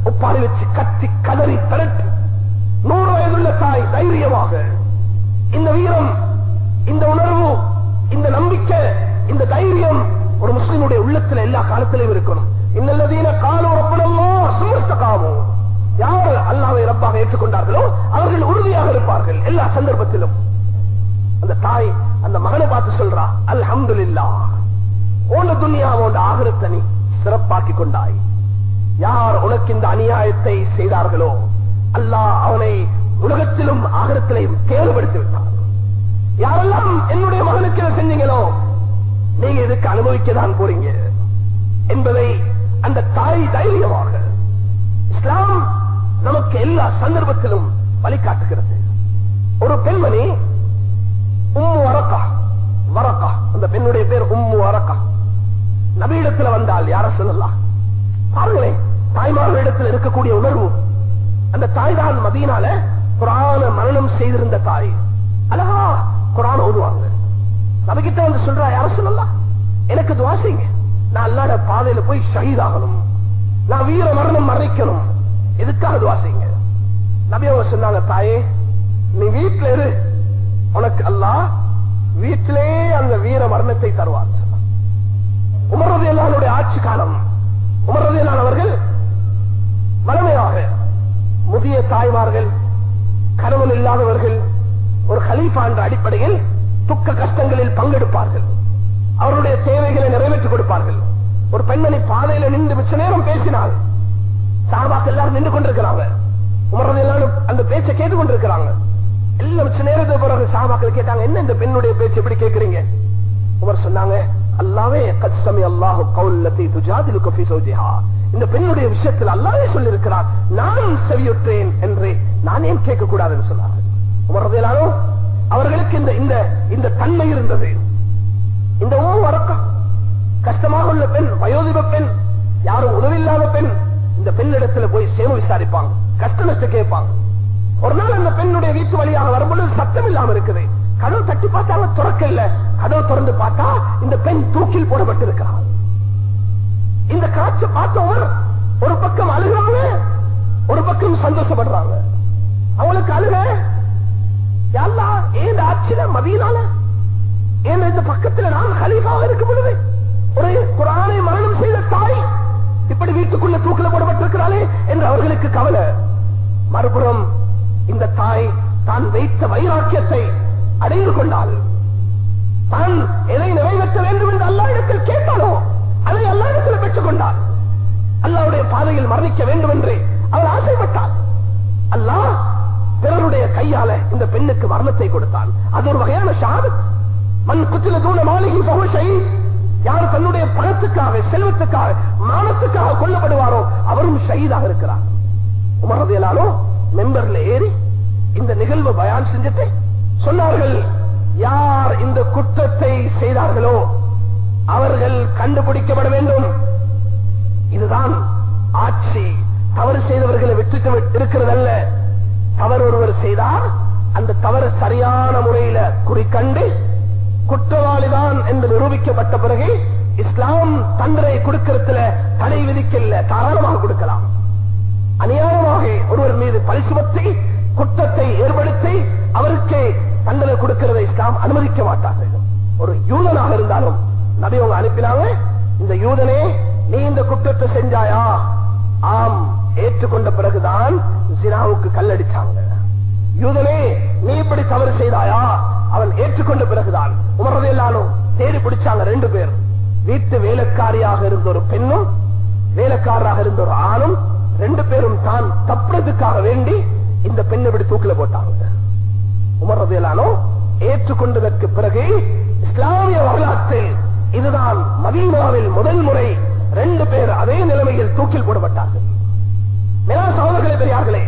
ஒப்பாரி வச்சு கத்தி கதறி திரட்டு. நூறு வயதுள்ள தாய் தைரியமாக இந்த வீரம் இந்த உணர்வு இந்த நம்பிக்கை இந்த தைரியம் ஒரு முஸ்லிமுடைய உள்ளத்துல எல்லா காலத்திலும் இருக்கணும். இன்னல்லதீன காலோ ரப்பனமோ சுமஸ்தகாமோ. யார் அல்லாவை ரப்பாக ஏற்றுக்கொண்டார்களோ அவர்கள் உறுதியாக இருப்பார்கள் எல்லா சந்தர்ப்பத்திலும். அந்த தாய் அந்த மகனை பார்த்து சொல்றா அல்ஹம்து இல்லா துனியா ஓண்ட ஆகிரத்தை சிறப்பாக்கி கொண்டாய். யார் உனக்கு இந்த அநியாயத்தை செய்தார்களோ அல்லாஹ் அவனை உலகத்திலும் ஆகரத்திலையும் தேர்வுபடுத்தி விட்டார் யாரெல்லாம் என்னுடைய மகனுக்கு இதை செஞ்சீங்களோ நீங்க இதுக்கு அனுபவிக்கதான் போறீங்க. என்பதை அந்த தாய் தைரியமாக இஸ்லாம் நமக்கு எல்லா சந்தர்ப்பத்திலும் வழிகாட்டுகிறது. ஒரு பெண்மணி உம்மு வரக்கா. வரக்கா. அந்த பெண்ணுடைய பேர் உம்மு வரக்கா. நபியிடத்துல வந்தால் யார சொல்லலாம் பாருங்களேன் தாய்மார்களிடத்தில் இருக்கக்கூடிய உணர்வு. அந்த தாய் தான் மதியனால குரான மரணம் செய்திருந்த தாய். அழகா குரான ஓதுவாங்க. நபிகிட்ட வந்து சொல்றா யார சொல்லலாம் எனக்கு துவாசிங்க நான் அல்லாட பாதையில போய் ஷஹீதாகணும். நான் வீர மரணம் மறைக்கணும். எதுக்காக துவாசிங்க நபி அவங்க சொன்னாங்க தாயே நீ வீட்டுல இரு. உனக்கு அல்லாஹ் வீட்டிலே அந்த வீர மரணத்தை தருவார் உமரது எல்லாருடைய ஆட்சி காலம். உமரது அவர்கள் வளமையாக முதிய தாய்மார்கள் கணவன் இல்லாதவர்கள் ஒரு ஹலீஃபா என்ற அடிப்படையில் துக்க கஷ்டங்களில் பங்கெடுப்பார்கள். அவருடைய தேவைகளை நிறைவேற்றிக் கொடுப்பார்கள். ஒரு பெண்மணி பாதையில நின்று மிச்ச நேரம் பேசினால் சாபாக்கு எல்லாரும் நின்று கொண்டிருக்கிறாங்க. உமரது எல்லாரும் அந்த பேச்சை கேட்டுக் கொண்டிருக்கிறாங்க. எல்லாம் மிச்ச நேரத்துக்கு பிறகு சாபாக்கள் கேட்டாங்க என்ன இந்த பெண்ணுடைய பேச்சு? எப்படி கேட்கறீங்க அவர் சொன்னாங்க அல்லாவே கஷ்டமே அல்லாஹு கவுல்லத்தை துஜாதிலுக்கு ஃபீ இந்த பெண்ணுடைய விஷயத்தில் அல்லாவே சொல்லியிருக்கிறார் நானும் செவியுற்றேன் என்று நான் ஏன் கேட்க கூடாதுன்னு சொன்னார் அவர்களுக்கு இந்த இந்த இந்த தன்மை இருந்தது. இந்த ஓ வரக்கம் கஷ்டமாக உள்ள பெண் வயோதிப பெண் யாரும் உதவி இல்லாத பெண் இந்த பெண்ணிடத்துல போய் சேம விசாரிப்பாங்க கஷ்ட நஷ்டம் கேட்பாங்க. ஒரு நாள் அந்த பெண்ணுடைய வீட்டு வழியாக வரும்பொழுது சத்தம் இல்லாம இருக்குது. கதவு தட்டி பார்த்தாங்க துறக்கல. கதவு திறந்து பார்த்தா இந்த பெண் தூக்கில் போடப்பட்டிருக்கிறார் இந்த காட்சி பார்த்தவர் ஒரு பக்கம் அழுகிறாங்க ஒரு பக்கம் சந்தோஷப்படுறாங்க. அவங்களுக்கு அழுக எல்லாம் ஏன் ஆட்சியில மதியனால? ஏன் இந்த பக்கத்துல நான் ஹலீஃபாக இருக்கும் பொழுது ஒரு குரானை மரணம் செய்த தாய் இப்படி வீட்டுக்குள்ள தூக்கில போடப்பட்டிருக்கிறாளே என்று அவர்களுக்கு கவலை. மறுபுறம் இந்த தாய் தான் வைத்த வைராக்கியத்தை அடைந்து கொண்டாள். தான் எதை நிறைவேற்ற வேண்டும் என்று அல்லா இடத்தில் கேட்டானோ அதை அல்லா இடத்தில் பெற்றுக் கொண்டார் அல்லாவுடைய பாதையில் மரணிக்க வேண்டும் என்று அவர் ஆசைப்பட்டார். அல்லாஹ் பிறருடைய கையால இந்த பெண்ணுக்கு மரணத்தை கொடுத்தான். அது ஒரு வகையான ஷாபத் மண் குத்தில தூண மாளிகை பகுஷை யார் தன்னுடைய பணத்துக்காக செல்வத்துக்காக மானத்துக்காக கொல்லப்படுவாரோ அவரும் ஷஹீதாக இருக்கிறார். உமரதையிலானோ மெம்பர்ல ஏறி இந்த நிகழ்வு பயான் செஞ்சுட்டு சொன்னார்கள் யார் இந்த குற்றத்தை செய்தார்களோ அவர்கள் கண்டுபிடிக்கப்பட வேண்டும். இதுதான் ஆட்சி. தவறு செய்தவர்களை விட்டுட்டு இருக்கிறதல்ல. தவறு ஒருவர் செய்தார் அந்த தவறு சரியான முறையில குறிக்கண்டு குற்றவாளிதான் என்று நிரூபிக்கப்பட்ட பிறகு இஸ்லாம் தண்டனை கொடுக்கிறதுல தடை விதிக்கல தாராளமாக கொடுக்கலாம். அநியாயமாக ஒருவர் மீது பரிசுமத்தை குற்றத்தை ஏற்படுத்தி அவருக்கு தண்டனை கொடுக்கிறதை இஸ்லாம் அனுமதிக்க மாட்டார்கள். ஒரு யூதனாக இருந்தாலும் நபி அவங்க அனுப்பினாங்க இந்த யூதனே நீ இந்த குற்றத்தை செஞ்சாயா? ஆம் ஏற்றுக்கொண்ட பிறகுதான் ஜினாவுக்கு கல்லடிச்சாங்க யூதனே நீ இப்படி தவறு செய்தாயா? அவன் ஏற்றுக்கொண்ட பிறகுதான். உமரதையிலாலும் தேடி பிடிச்சாங்க ரெண்டு பேர். வீட்டு வேலைக்காரியாக இருந்த ஒரு பெண்ணும் வேலைக்காரராக இருந்த ஒரு ஆணும் ரெண்டு பேரும் தான் தப்புறதுக்காக வேண்டி இந்த பெண்ணை இப்படி தூக்கில போட்டாங்க. உமரதையிலானோ ஏற்றுக்கொண்டதற்கு பிறகு இஸ்லாமிய வரலாற்றில் இதுதான் மதீனாவில் முதல் முறை ரெண்டு பேர் அதே நிலைமையில் தூக்கில் போடப்பட்டார்கள் மேலா சகோதரர்களே பெரியார்களே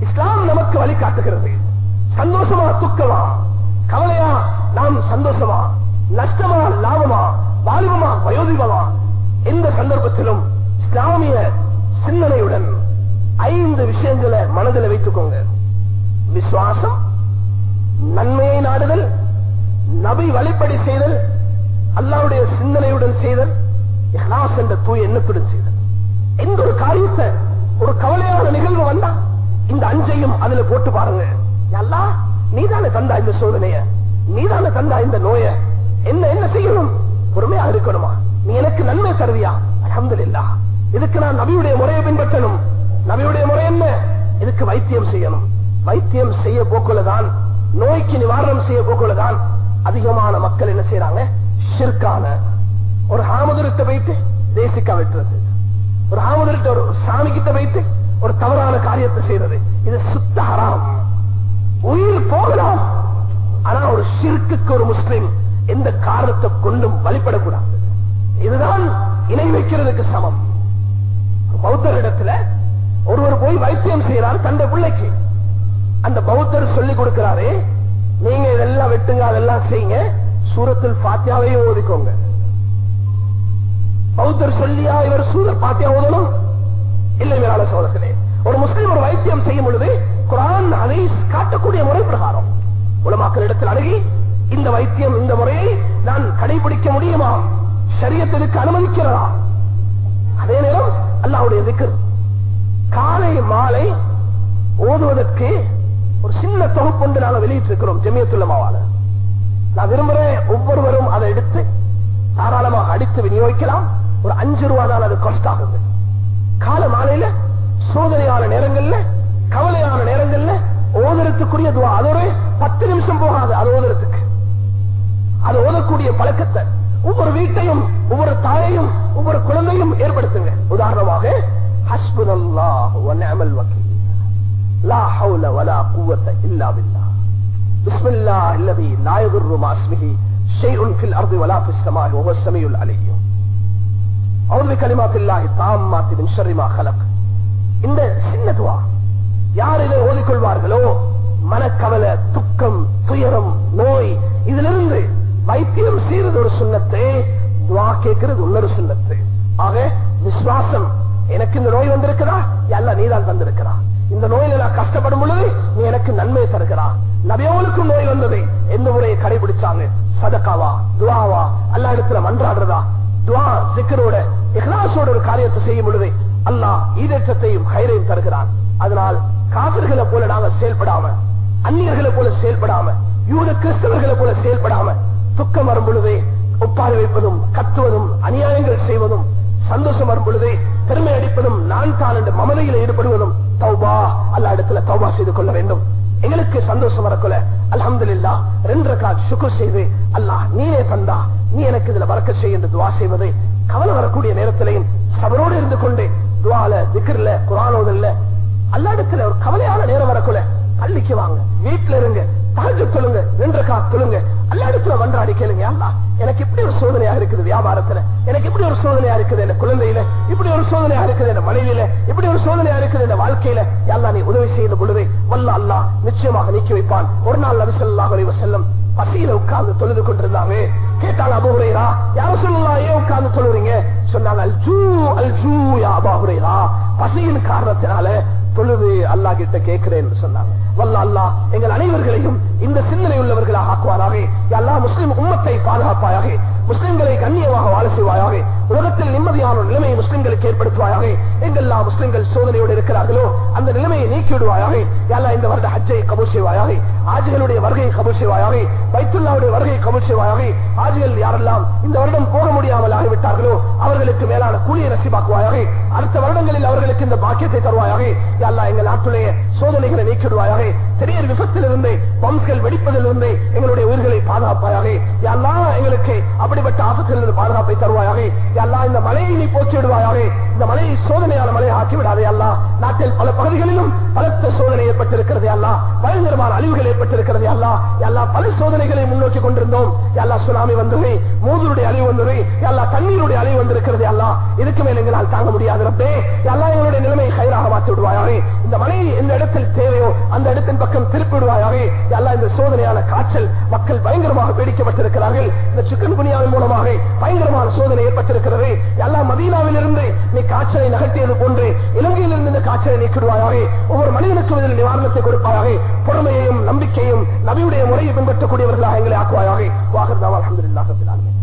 இஸ்லாம் நமக்கு வழிகாட்டுகிறது. சந்தோஷமா துக்கமா? கவலையா? நாம் சந்தோஷமா? நஷ்டமா லாபமா? வாலிபமா? வயோதிபமா எந்த சந்தர்ப்பத்திலும் இஸ்லாமிய சிந்தனையுடன் ஐந்து விஷயங்களை மனதில் வைத்துக்கோங்க. விசுவாசம் நன்மையை நாடுதல் நபி வழிப்படி செய்தல் அல்லாவுடைய சிந்தனையுடன் செய்தல் இஹ்லாஸ் என்ற தூய எண்ணத்துடன் செய்தல். எந்த ஒரு காரியத்தை ஒரு கவலையான நிகழ்வு வந்தா இந்த அஞ்சையும் அதுல போட்டு பாருங்க. அல்லா நீதான தந்தா இந்த சோதனைய நீதான தந்தா இந்த நோய. என்ன என்ன செய்யணும்? பொறுமையா இருக்கணுமா? நீ எனக்கு நன்மை தருவியா? அலமதுல்லா இதுக்கு நான் நபியுடைய முறையை பின்பற்றணும். நபியுடைய முறை என்ன? இதுக்கு வைத்தியம் செய்யணும். வைத்தியம் செய்ய போக்குள்ளதான் நோய்க்கு நிவாரணம் செய்ய போக்குள்ளதான் அதிகமான மக்கள் என்ன செய்யறாங்க ஷிர்கான. ஒரு ஹாமதுரத்தை வைத்து தேசிக்கா வெட்டுறது. ஒரு ஹாமதுரத்தை ஒரு சாமிக்கிட்ட வைத்து ஒரு தவறான காரியத்தை செய்யறது இது சுத்த ஹராம். உயிர் போகலாம். ஆனா ஒரு ஷிர்க்குக்கு ஒரு முஸ்லிம் எந்த காரணத்தை கொண்டும் வழிபடக்கூடாது. இதுதான் இணை வைக்கிறதுக்கு சமம். பௌத்தரிடத்துல ஒருவர் போய் வைத்தியம் செய்யறார் தந்த பிள்ளைக்கு. அந்த பௌத்தர் சொல்லி கொடுக்கிறாரு நீங்க இதெல்லாம் வெட்டுங்க அதெல்லாம் செய்யுங்க. சூரத்தில் பாத்தியாவையும் ஓதிக்கோங்க. பௌத்தர் சொல்லியா இவர் சூரத் பாத்தியா ஓதணும்? இல்லை மேலாள சோதர்களே ஒரு முஸ்லீம் ஒரு வைத்தியம் செய்யும் பொழுது குரான் அதை காட்டக்கூடிய முறை பிரகாரம். உலமாக்கள் இடத்தில் அணுகி இந்த வைத்தியம் இந்த முறையை நான் கடைபிடிக்க முடியுமா? சரியத்திற்கு அனுமதிக்கிறதா? அதே நேரம் அல்லாவுடைய திக்கு காலை மாலை ஓதுவதற்கு ஒரு சின்ன தொகுப்பு ஒன்று நாங்கள் வெளியிட்டிருக்கிறோம் ஜெமியத்துள்ளமாவால நான் விரும்புகிறேன் ஒவ்வொருவரும் அதை எடுத்து தாராளமாக அடித்து விநியோகிக்கலாம். ஒரு அஞ்சு ரூபா தான் அது காஸ்ட் ஆகுது. கால மாலையில சோதனையான நேரங்கள்ல கவலையான நேரங்கள்ல ஓதுறதுக்குரிய துவா. அது ஒரு பத்து நிமிஷம் போகாது அது ஓதுறதுக்கு. அது ஓதக்கூடிய பழக்கத்தை ஒவ்வொரு வீட்டையும் ஒவ்வொரு தாயையும் ஒவ்வொரு குழந்தையும் ஏற்படுத்துங்க. உதாரணமாக ஹஸ்புனல்லாஹ் வ நிஅமல் வக்கீல் லா ஹவுல வலா குவத்த இல்லா பில்லாஹ் بسم الله الذي لا يضر مع اسمه شيء في الارض ولا في السماء وهو السميع العليم أعوذ بكلمات الله التامات من شر ما خلق இந்த சின்ன துவா யார் இதை ஓதிக்கொள்வார்களோ மனக்கவலை துக்கம் துயரம் நோய் இதிலிருந்து வைத்தியம் செய்யறது ஒரு சுண்ணத்து துவா கேட்கிறது இன்னொரு சுண்ணத்து ஆக விசுவாசம் எனக்கு இந்த நோய் வந்திருக்கிறா அல்ல நீதான் தந்திருக்கிறா. இந்த நோயில நான் கஷ்டப்படும் பொழுது நீ எனக்கு நன்மை தருகிறா. நபியவனுக்கும் நோய் வந்தது. எந்த முறையை கடைபிடிச்சாங்க? சதக்காவா துவாவா? அல்லா இடத்துல மன்றாடுறதா? துவா சிக்கரோட இஹ்லாசோட ஒரு காரியத்தை செய்யும் பொழுது அல்லாஹ் ஈதேற்றத்தையும் கயிறையும் தருகிறான். அதனால் காதர்களை போல நாங்க செயல்படாம அந்நியர்களை போல செயல்படாம யூத கிறிஸ்தவர்களை போல செயல்படாம துக்கம் வரும் பொழுதே ஒப்பாறு வைப்பதும் கத்துவதும் அநியாயங்கள் செய்வதும் சந்தோஷம் வரும் பொழுதே பெருமை அடிப்பதும் நான் தான் மமதையில் ஈடுபடுவதும் தௌபா. அல்ல இடத்துல தௌபா செய்து கொள்ள வேண்டும். எங்களுக்கு சந்தோஷம் வரக்குள்ள இல்லா ரெண்டு சுக்குர் செய்து அல்லாஹ் நீயே தந்தா. நீ எனக்கு இதுல வரக்க செய்ய என்று துவா செய்வது கவலை வரக்கூடிய நேரத்திலையும் சபரோடு இருந்து கொண்டு துவால திக்ர்ல இல்ல இடத்துல ஒரு கவலையான நேரம் வரக்குள்ள பள்ளிக்கு வாங்க வீட்டுல இருங்க தாஜு சொல்லுங்க ரெண்டு கா சொல்லுங்க அல்லா இடத்துல மன்றாடி கேளுங்க அல்லா எனக்கு இப்படி ஒரு சோதனையா இருக்குது வியாபாரத்துல? எனக்கு இப்படி ஒரு சோதனையா இருக்குது என் குழந்தையில? இப்படி ஒரு சோதனையா இருக்குது என் மனைவியில? இப்படி ஒரு சோதனையா இருக்குது என் வாழ்க்கையில? அல்லா நீ உதவி செய்த பொழுது வல்ல அல்லா நிச்சயமாக நீக்கி வைப்பான். ஒரு நாள் நபிசல்லாஹ் அலைஹி வஸல்லம் பசியில உட்கார்ந்து தொழுது கொண்டிருந்தாங்க கேட்டாங்க அபுஹுரைரா யார சொல்லலாம் ஏன் உட்கார்ந்து தொழுறீங்க? சொன்னாங்க அல் ஜூ அல் ஜூ யா பசியின் காரணத்தினால தொழுது அல்லா கிட்ட கேட்கிறேன் சொன்னாங்க. வல்ல அல்லா எங்கள் அனைவர்களையும் இந்த சிந்தனை உள்ளவர்களாக ஆக்குவாராக. எல்லா முஸ்லிம் உம்மத்தை பாதுகாப்பாயாக முஸ்லிம்களை கண்ணியமாக வாழ செய்வாயாக. உலகத்தில் நிம்மதியான நிலைமையை முஸ்லிம்களுக்கு ஏற்படுத்துவாயாக எங்கெல்லாம் முஸ்லிம்கள் சோதனையோடு இருக்கிறார்களோ அந்த நிலைமையை நீக்கிவிடுவாயாக எல்லா இந்த வருட ஹஜ்ஜை கபூல் செய்வாயாக ஆஜிகளுடைய வருகையை கபூல் செய்வாயாக பைத்துல்லாவுடைய வருகையை கபூல் செய்வாயாக ஆஜிகள் யாரெல்லாம் இந்த வருடம் போக முடியாமல் ஆகிவிட்டார்களோ அவர்களுக்கு மேலான கூலியை ரசிபாக்குவாயாக அடுத்த வருடங்களில் அவர்களுக்கு இந்த பாக்கியத்தை தருவாயாக அல்லா எங்கள் நாட்டிலேயே சோதனைகளை நீக்கிடுவாயாக பெரிய விபத்திலிருந்து பம்ஸ்கள் வெடிப்பதிலிருந்து எங்களுடைய உயிர்களை பாதுகாப்பாயாக எல்லாம் எங்களுக்கு அப்படிப்பட்ட ஆபத்திலிருந்து பாதுகாப்பை தருவாயாக அல்லா இந்த மலையை நீ போக்கி இந்த மலையை சோதனையான மலையை ஆக்கி விடாதே அல்லா நாட்டில் பல பகுதிகளிலும் பலத்த சோதனை ஏற்பட்டிருக்கிறது அல்லா பயங்கரமான அழிவுகள் ஏற்பட்டிருக்கிறது அல்லா எல்லா பல சோதனைகளை முன்னோக்கி கொண்டிருந்தோம். எல்லா சுனாமி வந்தது மூதருடைய அழிவு வந்தது எல்லா தண்ணீருடைய அழிவு வந்திருக்கிறது அல்லா இதுக்கு மேல் எங்களால் தாங்க முடியாது ரப்பே. எல்லா எங்களுடைய நிலைமை கைராக மாற்றி விடுவாயாக இந்த மலையை எந்த இடத்தில் தேவையோ அந்த இடத்தின் பக்கம் திருப்பிடுவாயாக எல்லா இந்த சோதனையான காய்ச்சல் மக்கள் பயங்கரமாக பீடிக்கப்பட்டிருக்கிறார்கள். இந்த சிக்கன் குனியாவின் மூலமாக பயங்கரமான சோதனை ஏற்பட்டிருக்கிறது. எல்லா மதீனாவில் இருந்து நீ காய்ச்சலை நகர்த்தியது போன்று இலங்கையில் இருந்து இந்த காய்ச்சலை நீக்கிடுவாயாக ஒவ்வொரு மனிதனுக்கும் இதில் நிவாரணத்தை கொடுப்பாயாக. பொறுமையையும் நம்பிக்கையும் நபியுடைய முறையை பின்பற்றக்கூடியவர்களாக எங்களை ஆக்குவாயாக. வாகர்தாவா அலமதுல்லாஹ்